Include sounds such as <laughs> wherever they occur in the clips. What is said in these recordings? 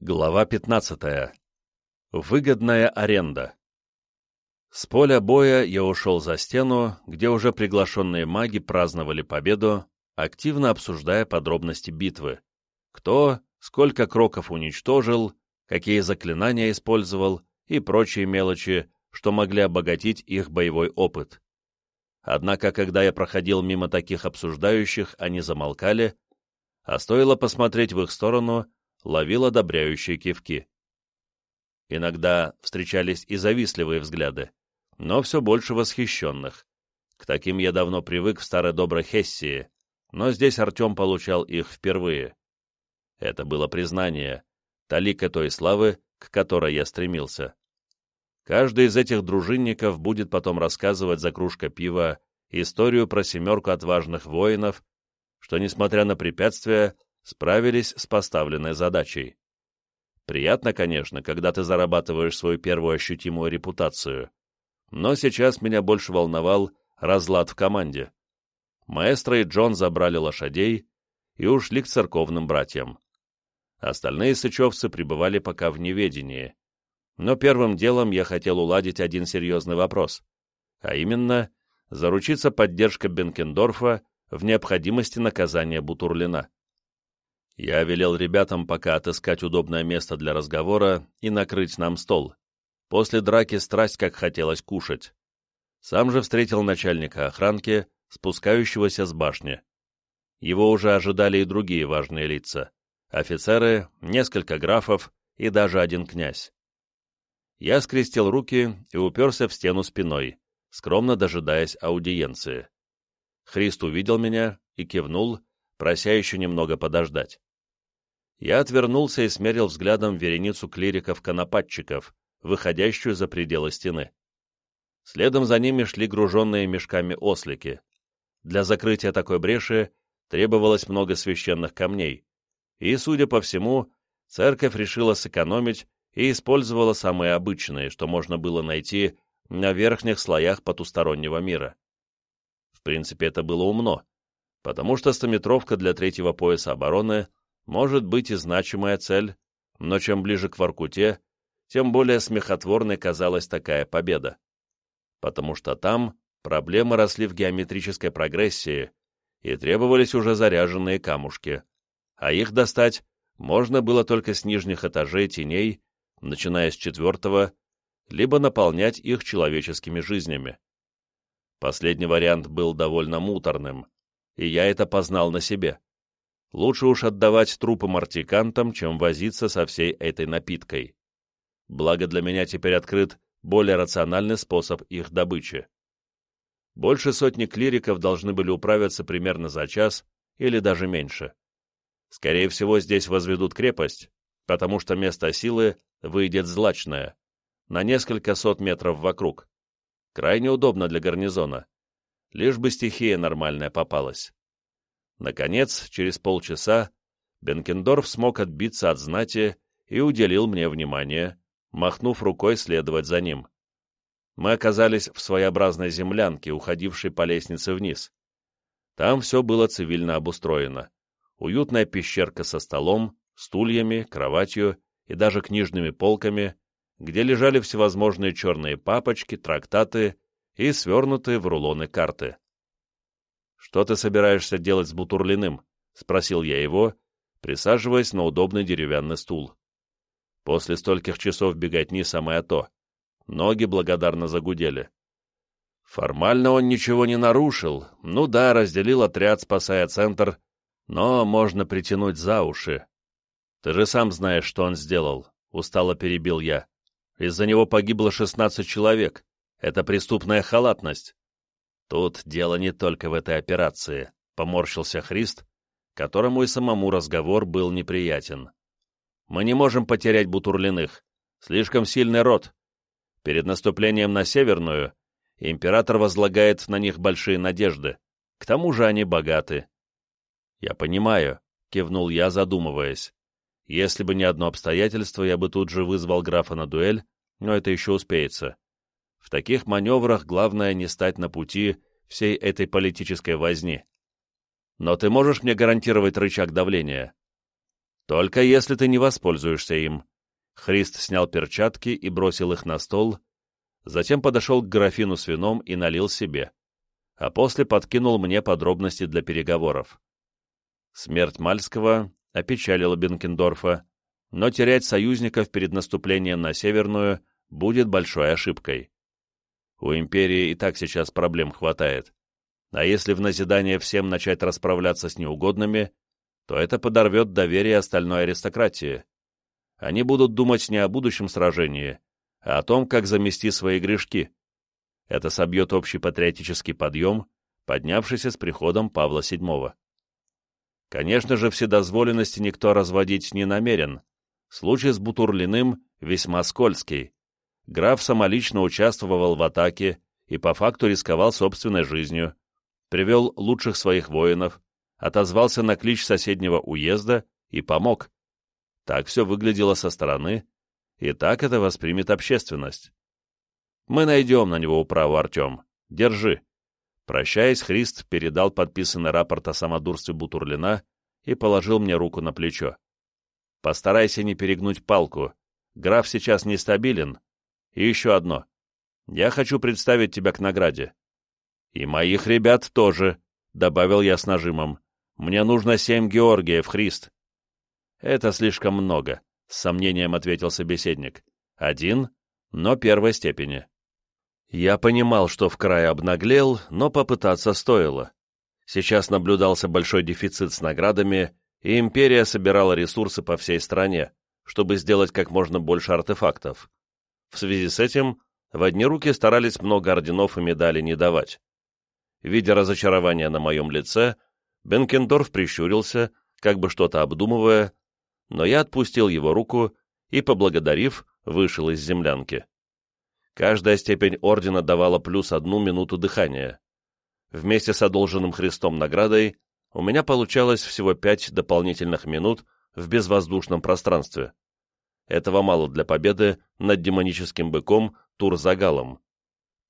Глава 15. Выгодная аренда. С поля боя я ушел за стену, где уже приглашенные маги праздновали победу, активно обсуждая подробности битвы. Кто, сколько кроков уничтожил, какие заклинания использовал и прочие мелочи, что могли обогатить их боевой опыт. Однако, когда я проходил мимо таких обсуждающих, они замолкали, а стоило посмотреть в их сторону, ловил одобряющие кивки. Иногда встречались и завистливые взгляды, но все больше восхищенных. К таким я давно привык в старой доброй Хессии, но здесь Артем получал их впервые. Это было признание, талика той славы, к которой я стремился. Каждый из этих дружинников будет потом рассказывать за кружкой пива историю про семерку отважных воинов, что, несмотря на препятствия, справились с поставленной задачей. Приятно, конечно, когда ты зарабатываешь свою первую ощутимую репутацию, но сейчас меня больше волновал разлад в команде. Маэстро и Джон забрали лошадей и ушли к церковным братьям. Остальные сычевцы пребывали пока в неведении. Но первым делом я хотел уладить один серьезный вопрос, а именно заручиться поддержкой Бенкендорфа в необходимости наказания Бутурлина. Я велел ребятам пока отыскать удобное место для разговора и накрыть нам стол. После драки страсть как хотелось кушать. Сам же встретил начальника охранки, спускающегося с башни. Его уже ожидали и другие важные лица. Офицеры, несколько графов и даже один князь. Я скрестил руки и уперся в стену спиной, скромно дожидаясь аудиенции. Христ увидел меня и кивнул, прося еще немного подождать. Я отвернулся и смерил взглядом вереницу клириков-конопатчиков, выходящую за пределы стены. Следом за ними шли груженные мешками ослики. Для закрытия такой бреши требовалось много священных камней, и, судя по всему, церковь решила сэкономить и использовала самые обычные, что можно было найти на верхних слоях потустороннего мира. В принципе, это было умно, потому что стометровка для третьего пояса обороны может быть и значимая цель, но чем ближе к Воркуте, тем более смехотворной казалась такая победа. Потому что там проблемы росли в геометрической прогрессии и требовались уже заряженные камушки, а их достать можно было только с нижних этажей теней, начиная с четвертого, либо наполнять их человеческими жизнями. Последний вариант был довольно муторным, и я это познал на себе. Лучше уж отдавать трупы мартикантам, чем возиться со всей этой напиткой. Благо для меня теперь открыт более рациональный способ их добычи. Больше сотни клириков должны были управиться примерно за час или даже меньше. Скорее всего, здесь возведут крепость, потому что место силы выйдет злачное, на несколько сот метров вокруг. Крайне удобно для гарнизона. Лишь бы стихия нормальная попалась. Наконец, через полчаса, Бенкендорф смог отбиться от знати и уделил мне внимание, махнув рукой следовать за ним. Мы оказались в своеобразной землянке, уходившей по лестнице вниз. Там все было цивильно обустроено. Уютная пещерка со столом, стульями, кроватью и даже книжными полками, где лежали всевозможные черные папочки, трактаты и свернутые в рулоны карты. «Что ты собираешься делать с Бутурлиным?» — спросил я его, присаживаясь на удобный деревянный стул. После стольких часов беготни самое то. Ноги благодарно загудели. Формально он ничего не нарушил. Ну да, разделил отряд, спасая центр, но можно притянуть за уши. Ты же сам знаешь, что он сделал, — устало перебил я. Из-за него погибло шестнадцать человек. Это преступная халатность. Тут дело не только в этой операции, поморщился Христ, которому и самому разговор был неприятен. Мы не можем потерять Бутурлиных. Слишком сильный род. Перед наступлением на Северную император возлагает на них большие надежды. К тому же они богаты. Я понимаю, кивнул я, задумываясь. Если бы не одно обстоятельство, я бы тут же вызвал графа на дуэль, но это еще успеется. В таких маневрах главное не стать на пути всей этой политической возни. Но ты можешь мне гарантировать рычаг давления? Только если ты не воспользуешься им. Христ снял перчатки и бросил их на стол, затем подошел к графину с вином и налил себе, а после подкинул мне подробности для переговоров. Смерть Мальского опечалила Бенкендорфа, но терять союзников перед наступлением на Северную будет большой ошибкой. У империи и так сейчас проблем хватает. А если в назидание всем начать расправляться с неугодными, то это подорвет доверие остальной аристократии. Они будут думать не о будущем сражении, а о том, как замести свои грешки. Это собьет общий патриотический подъем, поднявшийся с приходом Павла VII. Конечно же, вседозволенности никто разводить не намерен. Случай с Бутурлиным весьма скользкий. Граф самолично участвовал в атаке и по факту рисковал собственной жизнью, привел лучших своих воинов, отозвался на клич соседнего уезда и помог. Так все выглядело со стороны, и так это воспримет общественность. Мы найдем на него управу, Артем. Держи. Прощаясь, Христ передал подписанный рапорт о самодурстве Бутурлина и положил мне руку на плечо. Постарайся не перегнуть палку. Граф сейчас нестабилен. И еще одно. Я хочу представить тебя к награде. И моих ребят тоже, — добавил я с нажимом. Мне нужно семь Георгиев, Христ. Это слишком много, — с сомнением ответил собеседник. Один, но первой степени. Я понимал, что в край обнаглел, но попытаться стоило. Сейчас наблюдался большой дефицит с наградами, и империя собирала ресурсы по всей стране, чтобы сделать как можно больше артефактов. В связи с этим в одни руки старались много орденов и медалей не давать. Видя разочарование на моем лице, Бенкендорф прищурился, как бы что-то обдумывая, но я отпустил его руку и, поблагодарив, вышел из землянки. Каждая степень ордена давала плюс одну минуту дыхания. Вместе с одолженным Христом наградой у меня получалось всего пять дополнительных минут в безвоздушном пространстве. Этого мало для победы над демоническим быком Турзагалом.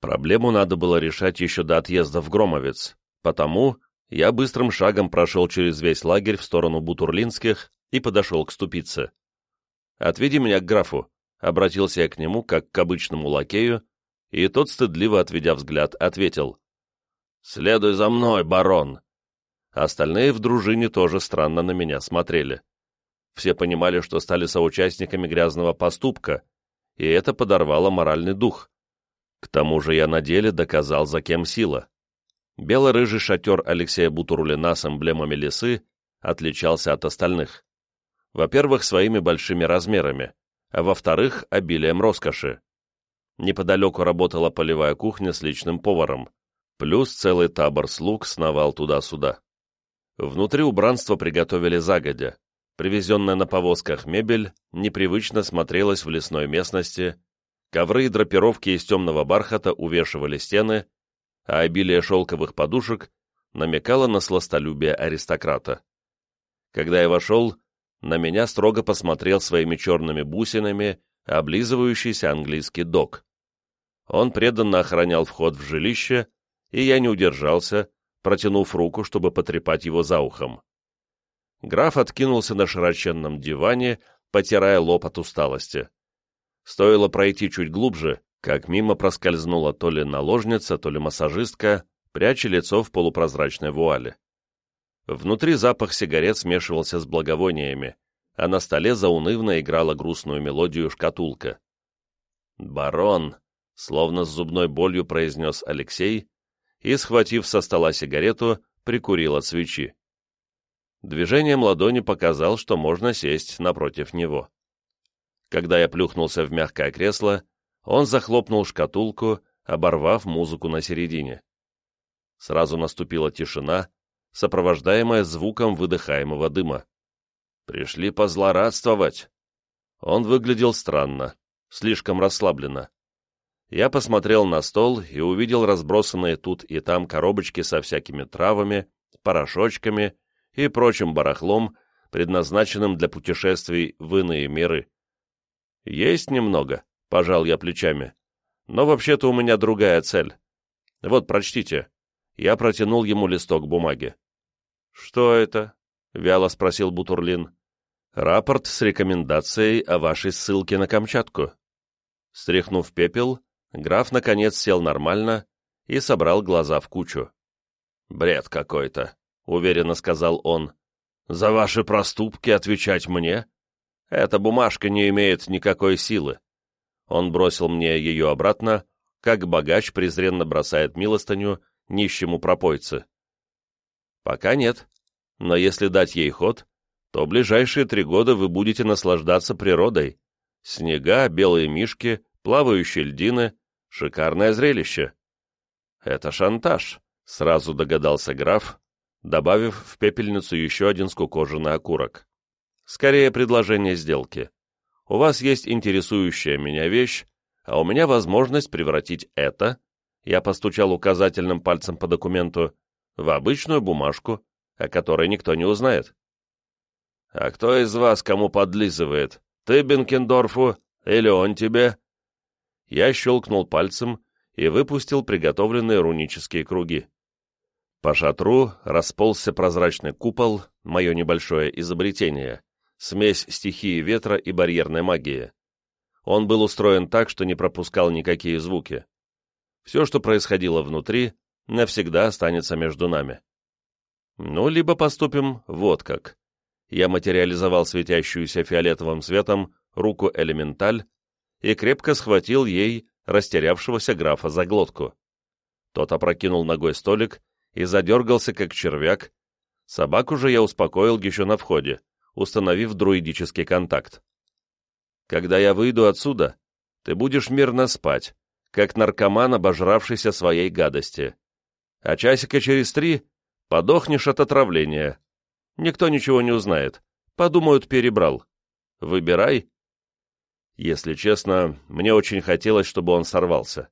Проблему надо было решать еще до отъезда в Громовец, потому я быстрым шагом прошел через весь лагерь в сторону Бутурлинских и подошел к ступице. «Отведи меня к графу», — обратился я к нему, как к обычному лакею, и тот, стыдливо отведя взгляд, ответил. «Следуй за мной, барон!» Остальные в дружине тоже странно на меня смотрели. Все понимали, что стали соучастниками грязного поступка, и это подорвало моральный дух. К тому же я на деле доказал, за кем сила. Бело-рыжий шатер Алексея Бутурлина с эмблемами лисы отличался от остальных. Во-первых, своими большими размерами, а во-вторых, обилием роскоши. Неподалеку работала полевая кухня с личным поваром, плюс целый табор слуг сновал туда-сюда. Внутри убранство приготовили загодя. Привезенная на повозках мебель непривычно смотрелась в лесной местности, Ковры и драпировки из темного бархата увешивали стены, а обилие шелковых подушек намекало на сластолюбие аристократа. Когда я вошел, на меня строго посмотрел своими черными бусинами облизывающийся английский док. Он преданно охранял вход в жилище, и я не удержался, протянув руку, чтобы потрепать его за ухом. Граф откинулся на широченном диване, потирая лоб от усталости. Стоило пройти чуть глубже, как мимо проскользнула то ли наложница, то ли массажистка, пряча лицо в полупрозрачной вуале. Внутри запах сигарет смешивался с благовониями, а на столе заунывно играла грустную мелодию шкатулка. «Барон!» — словно с зубной болью произнес Алексей и, схватив со стола сигарету, прикурил от свечи. Движением ладони показал, что можно сесть напротив него. Когда я плюхнулся в мягкое кресло, он захлопнул шкатулку, оборвав музыку на середине. Сразу наступила тишина, сопровождаемая звуком выдыхаемого дыма. Пришли позлорадствовать. Он выглядел странно, слишком расслабленно. Я посмотрел на стол и увидел разбросанные тут и там коробочки со всякими травами, порошочками и прочим барахлом, предназначенным для путешествий в иные миры. «Есть немного», — пожал я плечами. «Но вообще-то у меня другая цель. Вот, прочтите». Я протянул ему листок бумаги. «Что это?» — вяло спросил Бутурлин. Рапорт с рекомендацией о вашей ссылке на Камчатку. Стряхнув пепел, граф наконец сел нормально и собрал глаза в кучу. «Бред какой-то», — уверенно сказал он. «За ваши проступки отвечать мне? Эта бумажка не имеет никакой силы». Он бросил мне ее обратно, как богач презренно бросает милостыню нищему пропойце. «Пока нет, но если дать ей ход, то ближайшие три года вы будете наслаждаться природой. Снега, белые мишки, плавающие льдины — шикарное зрелище. Это шантаж, сразу догадался граф, добавив в пепельницу еще один скукоженный окурок. Скорее предложение сделки. У вас есть интересующая меня вещь, а у меня возможность превратить это, я постучал указательным пальцем по документу, в обычную бумажку, о которой никто не узнает. «А кто из вас кому подлизывает? Ты Бенкендорфу или он тебе?» Я щелкнул пальцем и выпустил приготовленные рунические круги. По шатру расползся прозрачный купол, мое небольшое изобретение, смесь стихии ветра и барьерной магии. Он был устроен так, что не пропускал никакие звуки. Все, что происходило внутри, навсегда останется между нами. Ну, либо поступим вот как я материализовал светящуюся фиолетовым светом руку элементаль и крепко схватил ей растерявшегося графа за глотку. Тот опрокинул ногой столик и задергался, как червяк. Собаку же я успокоил еще на входе, установив друидический контакт. «Когда я выйду отсюда, ты будешь мирно спать, как наркоман, обожравшийся своей гадости. А часика через три подохнешь от отравления, Никто ничего не узнает. Подумают, перебрал. Выбирай. Если честно, мне очень хотелось, чтобы он сорвался.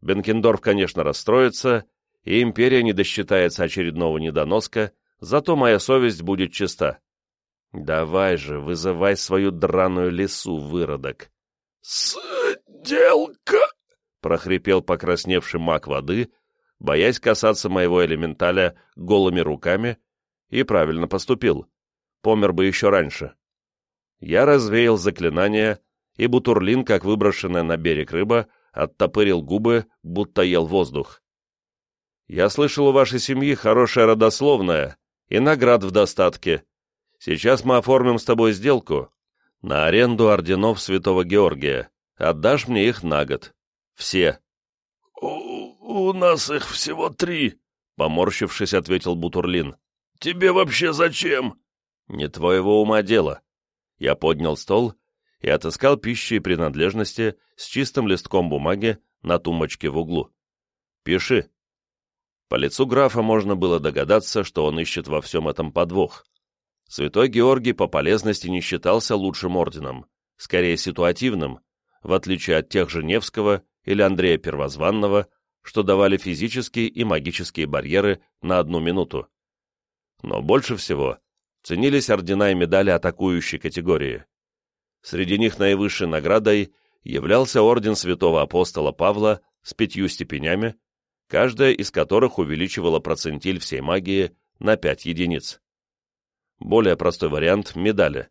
Бенкендорф, конечно, расстроится, и империя не досчитается очередного недоноска, зато моя совесть будет чиста. Давай же, вызывай свою драную лису, выродок. «Сделка!» — прохрипел покрасневший маг воды, боясь касаться моего элементаля голыми руками и правильно поступил. Помер бы еще раньше. Я развеял заклинание, и Бутурлин, как выброшенная на берег рыба, оттопырил губы, будто ел воздух. «Я слышал, у вашей семьи хорошая родословная и наград в достатке. Сейчас мы оформим с тобой сделку на аренду орденов Святого Георгия. Отдашь мне их на год. Все». «У, у нас их всего три», — поморщившись, ответил Бутурлин. Тебе вообще зачем?» «Не твоего ума дело». Я поднял стол и отыскал пищи и принадлежности с чистым листком бумаги на тумбочке в углу. «Пиши». По лицу графа можно было догадаться, что он ищет во всем этом подвох. Святой Георгий по полезности не считался лучшим орденом, скорее ситуативным, в отличие от тех же Невского или Андрея Первозванного, что давали физические и магические барьеры на одну минуту но больше всего ценились ордена и медали атакующей категории. Среди них наивысшей наградой являлся орден святого апостола Павла с пятью степенями, каждая из которых увеличивала процентиль всей магии на 5 единиц. Более простой вариант – медали.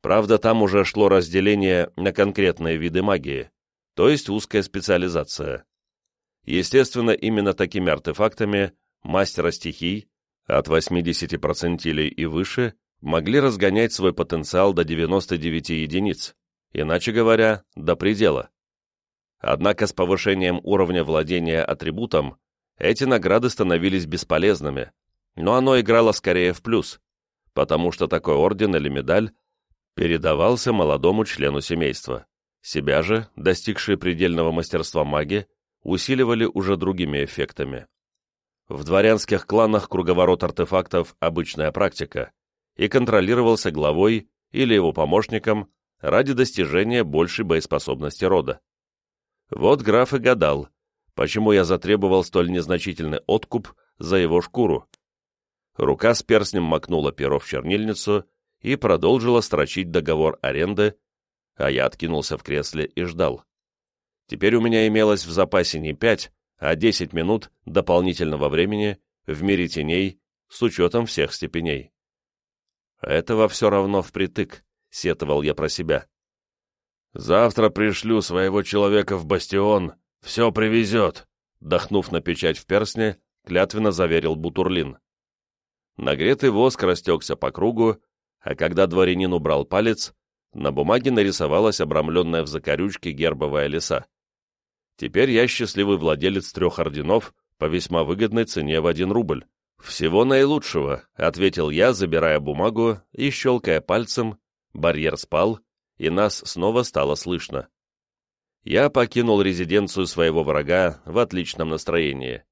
Правда, там уже шло разделение на конкретные виды магии, то есть узкая специализация. Естественно, именно такими артефактами мастера стихий, от 80 процентилей и выше могли разгонять свой потенциал до 99 единиц, иначе говоря, до предела. Однако с повышением уровня владения атрибутом эти награды становились бесполезными, но оно играло скорее в плюс, потому что такой орден или медаль передавался молодому члену семейства. Себя же, достигшие предельного мастерства маги, усиливали уже другими эффектами. В дворянских кланах круговорот артефактов – обычная практика и контролировался главой или его помощником ради достижения большей боеспособности рода. Вот граф и гадал, почему я затребовал столь незначительный откуп за его шкуру. Рука с перстнем макнула перо в чернильницу и продолжила строчить договор аренды, а я откинулся в кресле и ждал. Теперь у меня имелось в запасе не пять, а 10 минут дополнительного времени в мире теней с учетом всех степеней. Этого все равно впритык, сетовал я про себя. Завтра пришлю своего человека в бастион, все привезет, дохнув на печать в персне, клятвенно заверил Бутурлин. Нагретый воск растекся по кругу, а когда дворянин убрал палец, на бумаге нарисовалась обрамленная в закорючке гербовая леса. Теперь я счастливый владелец трех орденов по весьма выгодной цене в один рубль. «Всего наилучшего», — ответил я, забирая бумагу и щелкая пальцем, барьер спал, и нас снова стало слышно. Я покинул резиденцию своего врага в отличном настроении.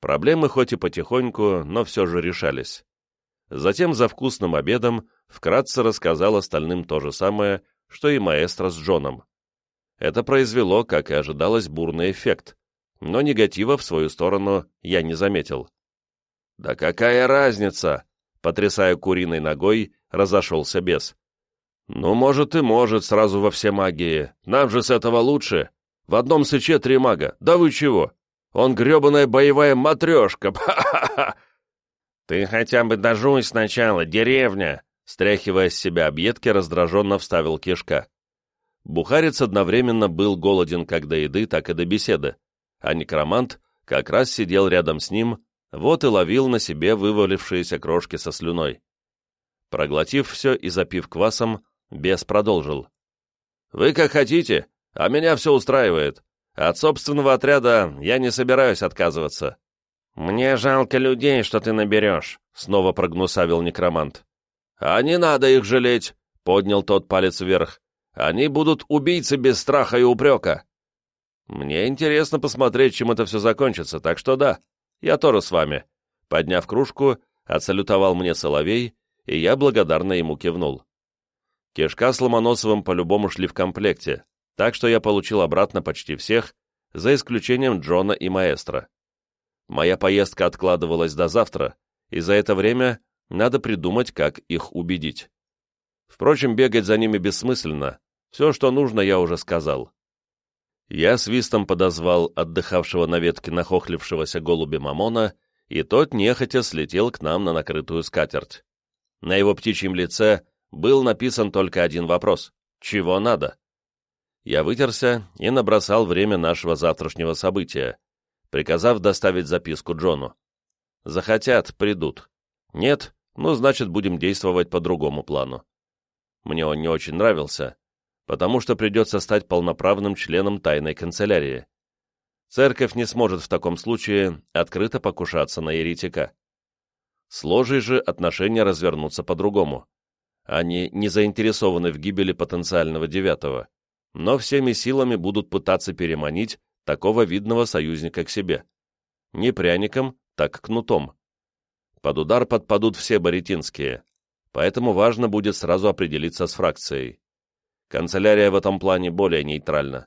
Проблемы хоть и потихоньку, но все же решались. Затем за вкусным обедом вкратце рассказал остальным то же самое, что и маэстро с Джоном. Это произвело, как и ожидалось, бурный эффект, но негатива в свою сторону я не заметил. «Да какая разница?» — потрясая куриной ногой, разошелся бес. «Ну, может и может, сразу во все магии. Нам же с этого лучше. В одном сыче три мага. Да вы чего? Он гребаная боевая матрешка. <laughs> Ха-ха-ха!» «Ты хотя бы дожуй сначала, деревня!» Стряхивая с себя объедки, раздраженно вставил кишка. Бухарец одновременно был голоден как до еды, так и до беседы, а некромант как раз сидел рядом с ним, вот и ловил на себе вывалившиеся крошки со слюной. Проглотив все и запив квасом, бес продолжил. «Вы как хотите, а меня все устраивает. От собственного отряда я не собираюсь отказываться». «Мне жалко людей, что ты наберешь», — снова прогнусавил некромант. «А не надо их жалеть», — поднял тот палец вверх. «Они будут убийцы без страха и упрека». «Мне интересно посмотреть, чем это все закончится, так что да, я тоже с вами». Подняв кружку, отсалютовал мне Соловей, и я благодарно ему кивнул. Кишка с Ломоносовым по-любому шли в комплекте, так что я получил обратно почти всех, за исключением Джона и маэстро. Моя поездка откладывалась до завтра, и за это время надо придумать, как их убедить. Впрочем, бегать за ними бессмысленно, все, что нужно, я уже сказал. Я свистом подозвал отдыхавшего на ветке нахохлившегося голубя Мамона, и тот нехотя слетел к нам на накрытую скатерть. На его птичьем лице был написан только один вопрос — «Чего надо?». Я вытерся и набросал время нашего завтрашнего события, приказав доставить записку Джону. Захотят — придут. Нет, ну, значит, будем действовать по другому плану. Мне он не очень нравился, потому что придется стать полноправным членом тайной канцелярии. Церковь не сможет в таком случае открыто покушаться на еретика. С ложей же отношения развернутся по-другому. Они не заинтересованы в гибели потенциального девятого, но всеми силами будут пытаться переманить такого видного союзника к себе. Не пряником, так кнутом. Под удар подпадут все баритинские, поэтому важно будет сразу определиться с фракцией. Канцелярия в этом плане более нейтральна.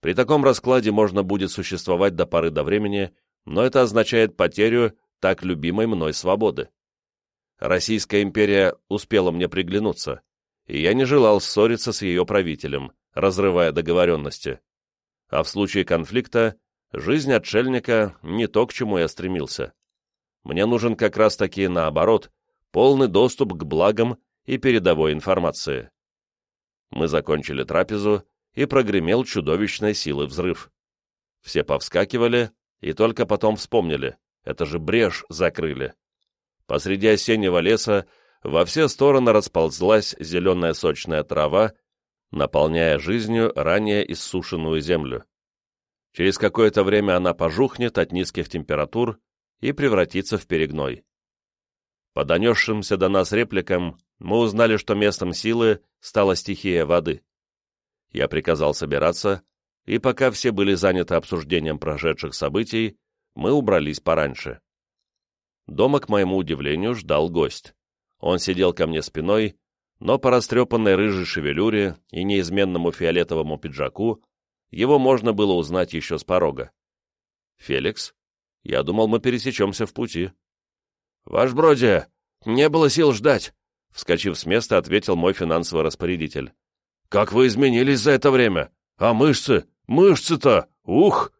При таком раскладе можно будет существовать до поры до времени, но это означает потерю так любимой мной свободы. Российская империя успела мне приглянуться, и я не желал ссориться с ее правителем, разрывая договоренности. А в случае конфликта жизнь отшельника не то, к чему я стремился. Мне нужен как раз-таки наоборот, полный доступ к благам и передовой информации. Мы закончили трапезу, и прогремел чудовищной силы взрыв. Все повскакивали и только потом вспомнили, это же брешь закрыли. Посреди осеннего леса во все стороны расползлась зеленая сочная трава, наполняя жизнью ранее иссушенную землю. Через какое-то время она пожухнет от низких температур и превратится в перегной. По донесшимся до нас репликам мы узнали, что местом силы стала стихия воды. Я приказал собираться, и пока все были заняты обсуждением прошедших событий, мы убрались пораньше. Дома, к моему удивлению, ждал гость. Он сидел ко мне спиной, но по растрепанной рыжей шевелюре и неизменному фиолетовому пиджаку его можно было узнать еще с порога. «Феликс, я думал, мы пересечемся в пути». «Ваш бродя, не было сил ждать», — вскочив с места, ответил мой финансовый распорядитель. «Как вы изменились за это время? А мышцы? Мышцы-то! Ух!»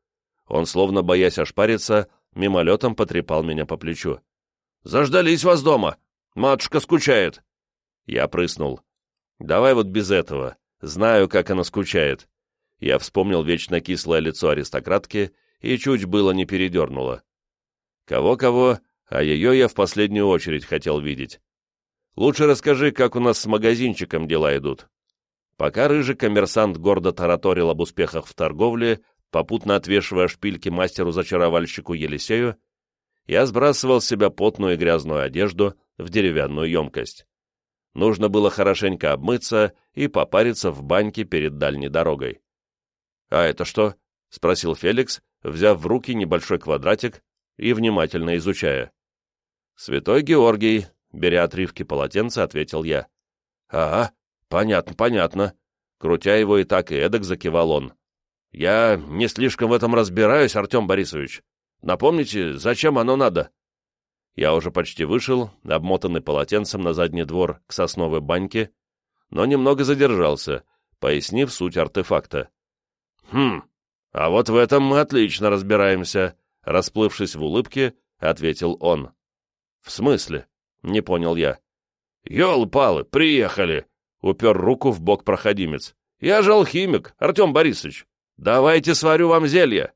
Он, словно боясь ошпариться, мимолетом потрепал меня по плечу. «Заждались вас дома! Матушка скучает! Я прыснул. «Давай вот без этого. Знаю, как она скучает». Я вспомнил вечно кислое лицо аристократки и чуть было не передернуло. Кого-кого, а ее я в последнюю очередь хотел видеть. Лучше расскажи, как у нас с магазинчиком дела идут. Пока рыжий коммерсант гордо тараторил об успехах в торговле, попутно отвешивая шпильки мастеру-зачаровальщику Елисею, я сбрасывал с себя потную и грязную одежду в деревянную емкость. Нужно было хорошенько обмыться и попариться в баньке перед дальней дорогой. «А это что?» — спросил Феликс, взяв в руки небольшой квадратик и внимательно изучая. «Святой Георгий», — беря отрывки полотенца, ответил я. «Ага, понятно, понятно». Крутя его и так и эдак закивал он. «Я не слишком в этом разбираюсь, Артем Борисович. Напомните, зачем оно надо?» Я уже почти вышел, обмотанный полотенцем на задний двор к сосновой баньке, но немного задержался, пояснив суть артефакта. «Хм, а вот в этом мы отлично разбираемся», — расплывшись в улыбке, ответил он. «В смысле?» — не понял я. «Елы-палы, приехали!» — упер руку в бок проходимец. «Я же алхимик, Артем Борисович. Давайте сварю вам зелье!»